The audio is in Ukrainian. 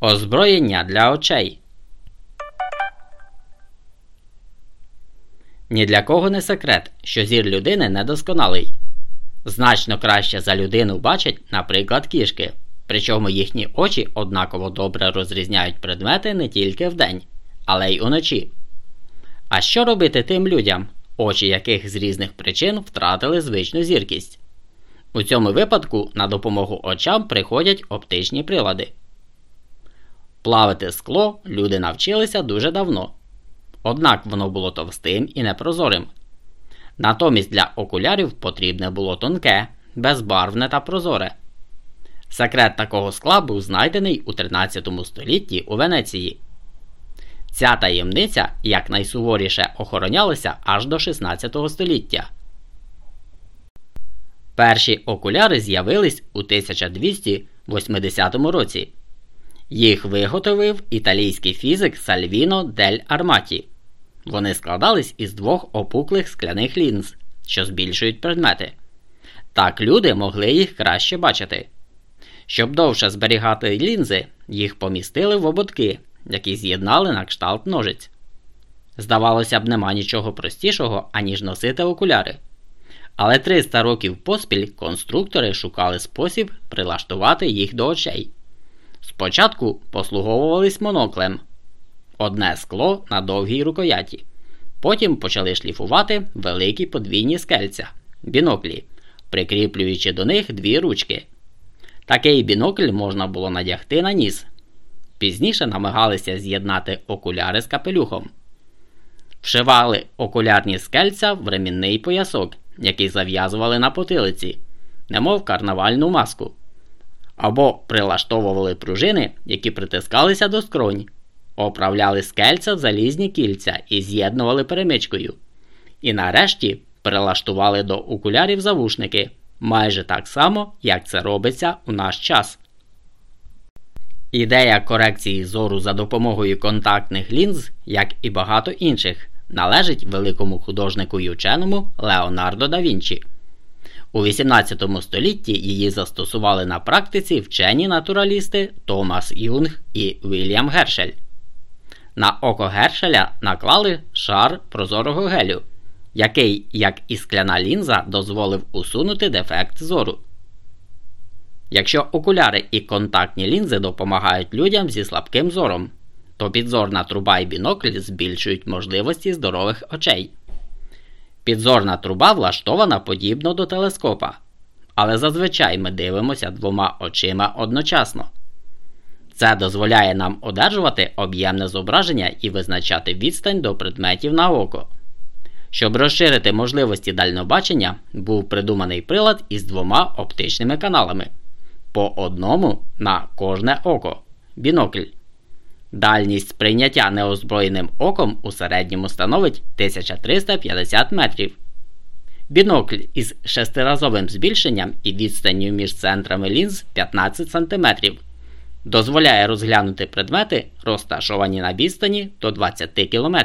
Озброєння для очей. Ні для кого не секрет, що зір людини недосконалий. Значно краще за людину бачать, наприклад, кішки. Причому їхні очі однаково добре розрізняють предмети не тільки вдень, але й уночі. А що робити тим людям, очі яких з різних причин втратили звичну зіркість? У цьому випадку на допомогу очам приходять оптичні прилади. Плавити скло люди навчилися дуже давно. Однак воно було товстим і непрозорим. Натомість для окулярів потрібне було тонке, безбарвне та прозоре. Секрет такого скла був знайдений у 13 столітті у Венеції. Ця таємниця якнайсуворіше охоронялася аж до 16 століття. Перші окуляри з'явились у 1280 році. Їх виготовив італійський фізик Сальвіно дель Арматі. Вони складались із двох опуклих скляних лінз, що збільшують предмети. Так люди могли їх краще бачити. Щоб довше зберігати лінзи, їх помістили в ободки, які з'єднали на кшталт ножиць. Здавалося б, нема нічого простішого, аніж носити окуляри. Але 300 років поспіль конструктори шукали спосіб прилаштувати їх до очей. Спочатку послуговувались моноклем одне скло на довгій рукояті. Потім почали шліфувати великі подвійні скельця біноклі, прикріплюючи до них дві ручки. Такий бінокль можна було надягти на ніс. Пізніше намагалися з'єднати окуляри з капелюхом. Вшивали окулярні скельця в ремінний поясок, який зав'язували на потилиці, немов карнавальну маску або прилаштовували пружини, які притискалися до скронь, оправляли скельця в залізні кільця і з'єднували перемичкою. І нарешті прилаштували до окулярів завушники майже так само, як це робиться у наш час. Ідея корекції зору за допомогою контактних лінз, як і багато інших, належить великому художнику й ученому Леонардо да Вінчі. У 18 столітті її застосували на практиці вчені натуралісти Томас Юнг і Вільям Гершель. На око Гершеля наклали шар прозорого гелю, який, як і скляна лінза, дозволив усунути дефект зору. Якщо окуляри і контактні лінзи допомагають людям зі слабким зором, то підзорна труба і бінокль збільшують можливості здорових очей. Підзорна труба влаштована подібно до телескопа, але зазвичай ми дивимося двома очима одночасно. Це дозволяє нам одержувати об'ємне зображення і визначати відстань до предметів на око. Щоб розширити можливості дальнобачення, був придуманий прилад із двома оптичними каналами по одному на кожне око бінокль. Дальність сприйняття неозброєним оком у середньому становить 1350 метрів. Бінокль із шестиразовим збільшенням і відстанню між центрами лінз 15 см дозволяє розглянути предмети, розташовані на відстані до 20 км.